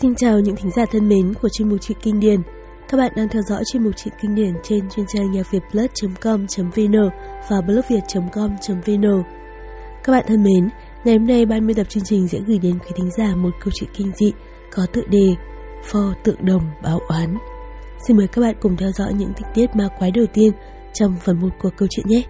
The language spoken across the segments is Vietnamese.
Xin chào những thính giả thân mến của chuyên mục truyện kinh điển. Các bạn đang theo dõi chuyên mục truyện kinh điển trên chuyên trang nhạc việt.com.vn và blogviet.com.vn. Các bạn thân mến, ngày hôm nay ban biên tập chương trình sẽ gửi đến quý thính giả một câu chuyện kinh dị có tựa đề Pho tượng đồng báo oán. Xin mời các bạn cùng theo dõi những tình tiết ma quái đầu tiên trong phần 1 của câu chuyện nhé.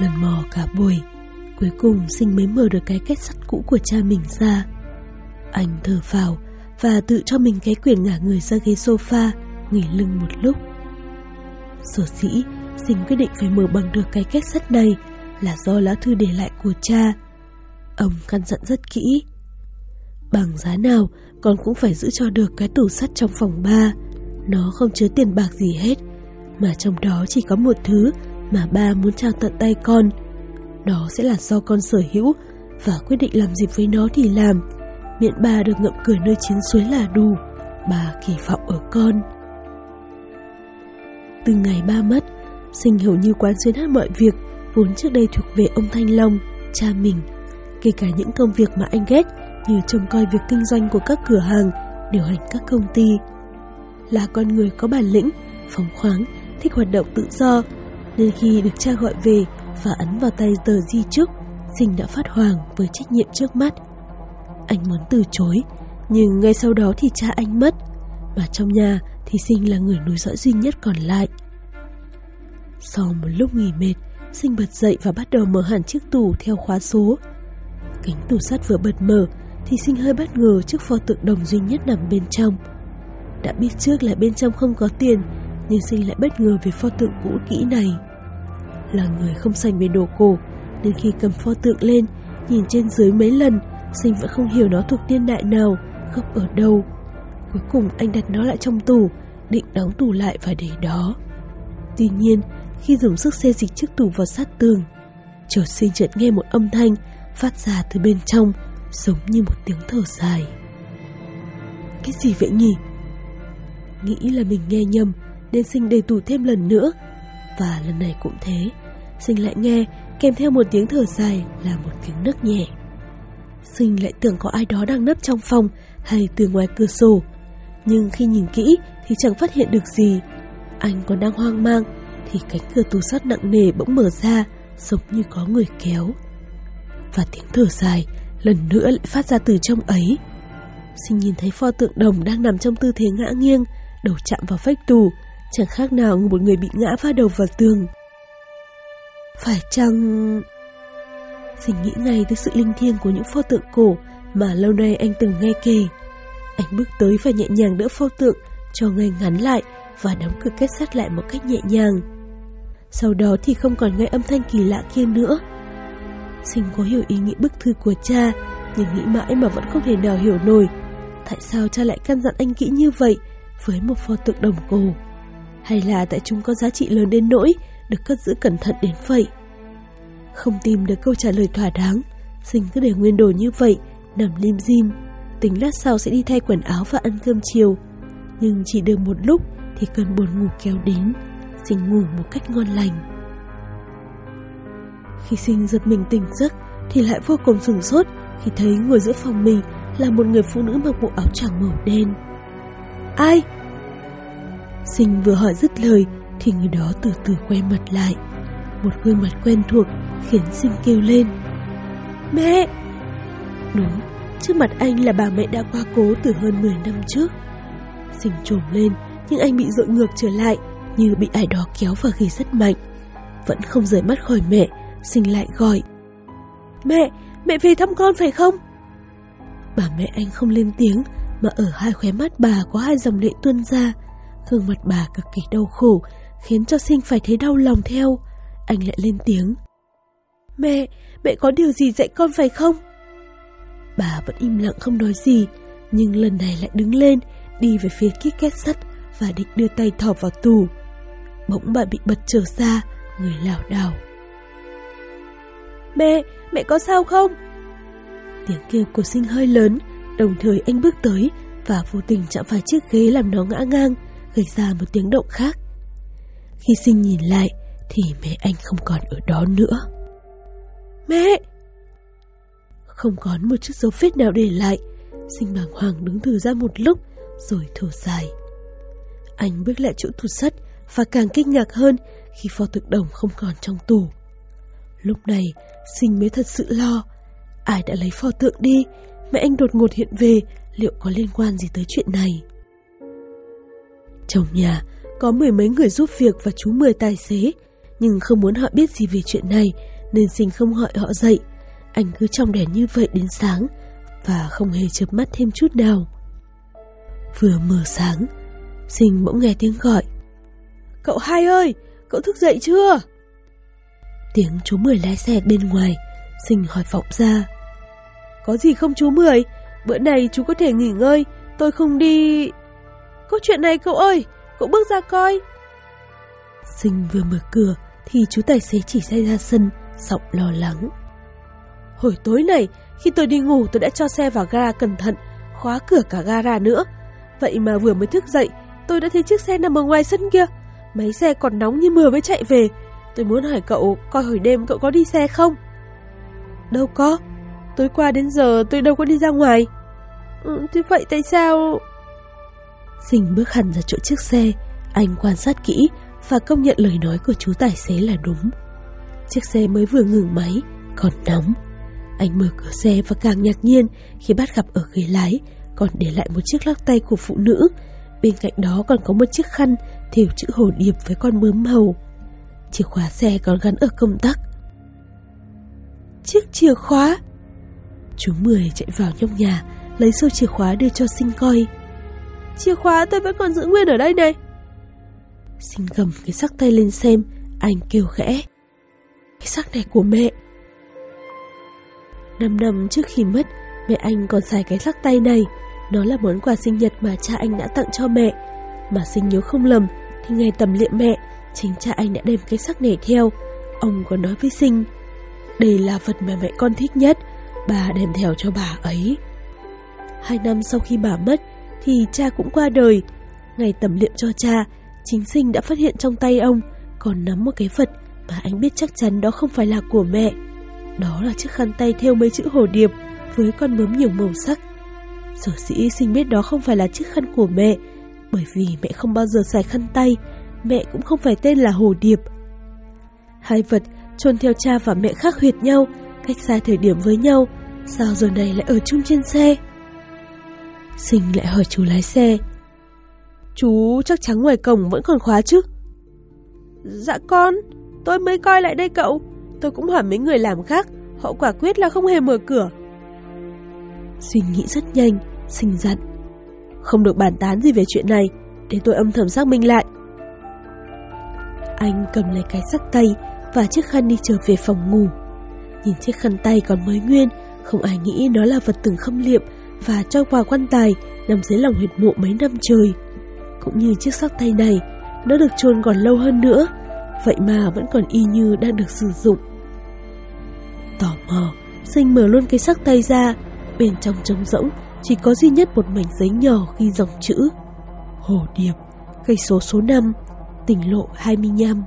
Lần mò cả buổi, Cuối cùng sinh mới mở được cái kết sắt cũ của cha mình ra. Anh thở phào Và tự cho mình cái quyền ngả người ra ghế sofa, Nghỉ lưng một lúc. Sở dĩ Sinh quyết định phải mở bằng được cái kết sắt này Là do lá thư để lại của cha. Ông căn dặn rất kỹ. Bằng giá nào, Con cũng phải giữ cho được cái tủ sắt trong phòng ba. Nó không chứa tiền bạc gì hết, Mà trong đó chỉ có một thứ mà ba muốn trao tận tay con. Đó sẽ là do con sở hữu và quyết định làm gì với nó thì làm. Miệng ba được ngậm cười nơi chiến suối là đủ. Bà kỳ vọng ở con. Từ ngày ba mất, sinh hầu như quán xuyên hết mọi việc vốn trước đây thuộc về ông Thanh Long, cha mình. Kể cả những công việc mà anh ghét như trông coi việc kinh doanh của các cửa hàng, điều hành các công ty. Là con người có bản lĩnh, phóng khoáng, thích hoạt động tự do, nên khi được cha gọi về và ấn vào tay tờ di chúc, Sinh đã phát hoàng với trách nhiệm trước mắt. Anh muốn từ chối, nhưng ngay sau đó thì cha anh mất, mà trong nhà thì Sinh là người nối dõi duy nhất còn lại. Sau một lúc nghỉ mệt, Sinh bật dậy và bắt đầu mở hẳn chiếc tủ theo khóa số. Cánh tủ sắt vừa bật mở thì Sinh hơi bất ngờ trước pho tượng đồng duy nhất nằm bên trong. Đã biết trước là bên trong không có tiền nhưng Sinh lại bất ngờ về pho tượng cũ kỹ này. Là người không sành về đồ cổ, nên khi cầm pho tượng lên, nhìn trên dưới mấy lần, Sinh vẫn không hiểu nó thuộc niên đại nào, gốc ở đâu. Cuối cùng anh đặt nó lại trong tủ, định đóng tủ lại và để đó. Tuy nhiên, khi dùng sức xê dịch chiếc tủ vào sát tường, chợt Sinh chợt nghe một âm thanh phát ra từ bên trong, giống như một tiếng thở dài. Cái gì vậy nhỉ? Nghĩ là mình nghe nhầm, nên Sinh đề tủ thêm lần nữa. Và lần này cũng thế, Sinh lại nghe kèm theo một tiếng thở dài là một tiếng nấc nhẹ. Sinh lại tưởng có ai đó đang nấp trong phòng hay từ ngoài cửa sổ. Nhưng khi nhìn kỹ thì chẳng phát hiện được gì. Anh còn đang hoang mang thì cánh cửa tủ sắt nặng nề bỗng mở ra giống như có người kéo. Và tiếng thở dài lần nữa lại phát ra từ trong ấy. Sinh nhìn thấy pho tượng đồng đang nằm trong tư thế ngã nghiêng, đầu chạm vào vách tù chẳng khác nào một người bị ngã va đầu vào tường. Phải chăng... Dình nghĩ ngay tới sự linh thiêng của những pho tượng cổ mà lâu nay anh từng nghe kể. Anh bước tới và nhẹ nhàng đỡ pho tượng cho ngay ngắn lại và đóng cửa kết sắt lại một cách nhẹ nhàng. Sau đó thì không còn nghe âm thanh kỳ lạ kia nữa. Sinh có hiểu ý nghĩa bức thư của cha, nhưng nghĩ mãi mà vẫn không thể nào hiểu nổi. Tại sao cha lại căn dặn anh kỹ như vậy với một pho tượng đồng cổ? Hay là tại chúng có giá trị lớn đến nỗi được cất giữ cẩn thận đến vậy. Không tìm được câu trả lời thỏa đáng, Sinh cứ để nguyên đồ như vậy, nằm lim dim, tính lát sau sẽ đi thay quần áo và ăn cơm chiều. Nhưng chỉ được một lúc thì cơn buồn ngủ kéo đến, Sinh ngủ một cách ngon lành. Khi Sinh giật mình tỉnh giấc thì lại vô cùng sửng sốt khi thấy ngồi giữa phòng mình là một người phụ nữ mặc bộ áo choàng màu đen. Ai? Sinh vừa hỏi dứt lời thì người đó từ từ quay mặt lại. Một gương mặt quen thuộc khiến Sinh kêu lên. Mẹ! Đúng, trước mặt anh là bà mẹ đã qua cố từ hơn 10 năm trước. Sinh trồm lên nhưng anh bị dội ngược trở lại như bị ai đó kéo và ghi rất mạnh. Vẫn không rời mắt khỏi mẹ, Sinh lại gọi. Mẹ, mẹ về thăm con phải không? Bà mẹ anh không lên tiếng, mà ở hai khóe mắt bà có hai dòng lệ tuôn ra. Gương mặt bà cực kỳ đau khổ, khiến cho Sinh phải thấy đau lòng theo. Anh lại lên tiếng. Mẹ, mẹ có điều gì dạy con phải không? Bà vẫn im lặng không nói gì, nhưng lần này lại đứng lên, đi về phía kia két sắt và định đưa tay thò vào tủ. Bỗng bà bị bật trở ra, người lảo đảo. Mẹ, mẹ có sao không? Tiếng kêu của sinh hơi lớn, đồng thời anh bước tới và vô tình chạm phải chiếc ghế làm nó ngã ngang, gây ra một tiếng động khác. Khi sinh nhìn lại, thì mẹ anh không còn ở đó nữa. Mẹ! Không còn một chút dấu vết nào để lại, sinh bàng hoàng đứng thử ra một lúc, rồi thở dài. Anh bước lại chỗ tủ sắt và càng kinh ngạc hơn khi pho tượng đồng không còn trong tủ. Lúc này, sinh mới thật sự lo. Ai đã lấy pho tượng đi, mẹ anh đột ngột hiện về, liệu có liên quan gì tới chuyện này? Trong nhà, có mười mấy người giúp việc và chú mười tài xế, nhưng không muốn họ biết gì về chuyện này, nên sinh không gọi họ dậy. Anh cứ trong đèn như vậy đến sáng, và không hề chớp mắt thêm chút nào. Vừa mở sáng, sinh bỗng nghe tiếng gọi. Cậu hai ơi, cậu thức dậy chưa? Tiếng chú Mười lái xe bên ngoài, sinh hỏi vọng ra. Có gì không chú Mười? Bữa này chú có thể nghỉ ngơi, tôi không đi... Có chuyện này cậu ơi, cậu bước ra coi. Sinh vừa mở cửa thì chú tài xế chỉ xe ra sân, giọng lo lắng. Hồi tối này, khi tôi đi ngủ tôi đã cho xe vào gara cẩn thận, khóa cửa cả gara nữa. Vậy mà vừa mới thức dậy, tôi đã thấy chiếc xe nằm ở ngoài sân kia. Máy xe còn nóng như mưa mới chạy về. Tôi muốn hỏi cậu, coi hồi đêm cậu có đi xe không? Đâu có, tối qua đến giờ tôi đâu có đi ra ngoài. Ừ, thế vậy tại sao... Sinh bước hẳn ra chỗ chiếc xe, anh quan sát kỹ và công nhận lời nói của chú tài xế là đúng. Chiếc xe mới vừa ngừng máy, còn nóng. Anh mở cửa xe và càng ngạc nhiên khi bắt gặp ở ghế lái còn để lại một chiếc lắc tay của phụ nữ. Bên cạnh đó còn có một chiếc khăn thêu chữ hồ điệp với con bướm màu. Chìa khóa xe còn gắn ở công tắc. Chiếc chìa khóa! Chú Mười chạy vào trong nhà, lấy sâu chìa khóa đưa cho Sinh coi. Chìa khóa tôi vẫn còn giữ nguyên ở đây này. Sinh cầm cái sắc tay lên xem, anh kêu khẽ. Cái sắc này của mẹ. Năm năm trước khi mất, mẹ anh còn xài cái sắc tay này. Nó là món quà sinh nhật mà cha anh đã tặng cho mẹ. Mà sinh nhớ không lầm, thì ngày tầm liệm mẹ, chính cha anh đã đem cái sắc này theo. Ông còn nói với sinh, đây là vật mà mẹ con thích nhất, bà đem theo cho bà ấy. Hai năm sau khi bà mất, thì cha cũng qua đời. Ngày tẩm liệm cho cha, chính sinh đã phát hiện trong tay ông còn nắm một cái vật mà anh biết chắc chắn đó không phải là của mẹ. Đó là chiếc khăn tay theo mấy chữ hồ điệp với con bướm nhiều màu sắc. Sở sĩ sinh biết đó không phải là chiếc khăn của mẹ, bởi vì mẹ không bao giờ xài khăn tay, mẹ cũng không phải tên là hồ điệp. Hai vật chôn theo cha và mẹ khác huyệt nhau, cách xa thời điểm với nhau, sao giờ này lại ở chung trên xe? Sinh lại hỏi chú lái xe. Chú chắc chắn ngoài cổng vẫn còn khóa chứ? Dạ con, tôi mới coi lại đây cậu. Tôi cũng hỏi mấy người làm khác, họ quả quyết là không hề mở cửa. Suy nghĩ rất nhanh, sinh giận, Không được bàn tán gì về chuyện này, để tôi âm thầm xác minh lại. Anh cầm lấy cái sắc tay và chiếc khăn đi trở về phòng ngủ. Nhìn chiếc khăn tay còn mới nguyên, không ai nghĩ nó là vật từng khâm liệm và cho quà quan tài nằm dưới lòng huyệt mộ mấy năm trời. Cũng như chiếc sắc tay này, nó được chôn còn lâu hơn nữa, vậy mà vẫn còn y như đang được sử dụng. Tò mò, sinh mở luôn cái sắc tay ra, bên trong trống rỗng chỉ có duy nhất một mảnh giấy nhỏ ghi dòng chữ Hồ Điệp, cây số số 5, tỉnh lộ 25.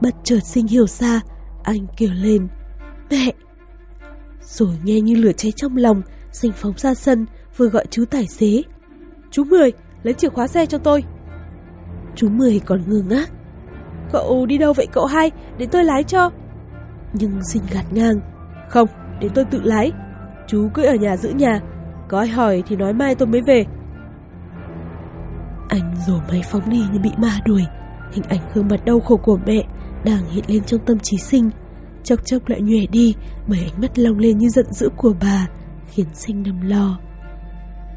Bất chợt sinh hiểu ra, anh kêu lên, mẹ! Rồi nghe như lửa cháy trong lòng, sinh phóng ra sân, vừa gọi chú tài xế. Chú Mười, lấy chìa khóa xe cho tôi. Chú Mười còn ngơ ngác. Cậu đi đâu vậy cậu hai, để tôi lái cho. Nhưng sinh gạt ngang. Không, để tôi tự lái. Chú cứ ở nhà giữ nhà, có ai hỏi thì nói mai tôi mới về. Anh rồi máy phóng đi như bị ma đuổi. Hình ảnh gương mặt đau khổ của mẹ đang hiện lên trong tâm trí sinh. Chốc chốc lại nhòe đi bởi ánh mắt long lên như giận dữ của bà, khiến sinh nằm lo.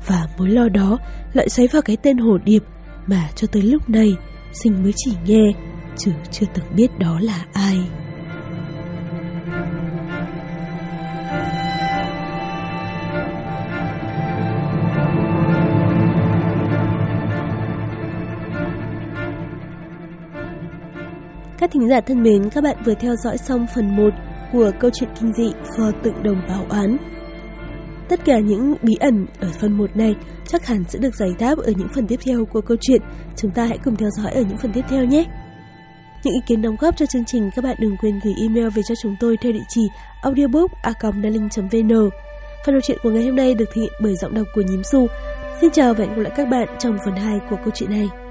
Và mối lo đó lại xoáy vào cái tên hồ điệp mà cho tới lúc này sinh mới chỉ nghe, chứ chưa từng biết đó là ai. Các thính giả thân mến, các bạn vừa theo dõi xong phần 1 của câu chuyện kinh dị Phò tượng đồng báo án. Tất cả những bí ẩn ở phần 1 này chắc hẳn sẽ được giải đáp ở những phần tiếp theo của câu chuyện. Chúng ta hãy cùng theo dõi ở những phần tiếp theo nhé. Những ý kiến đóng góp cho chương trình các bạn đừng quên gửi email về cho chúng tôi theo địa chỉ audiobook.vn Phần đọc truyện của ngày hôm nay được thực hiện bởi giọng đọc của Nhím Su. Xin chào và hẹn gặp lại các bạn trong phần 2 của câu chuyện này.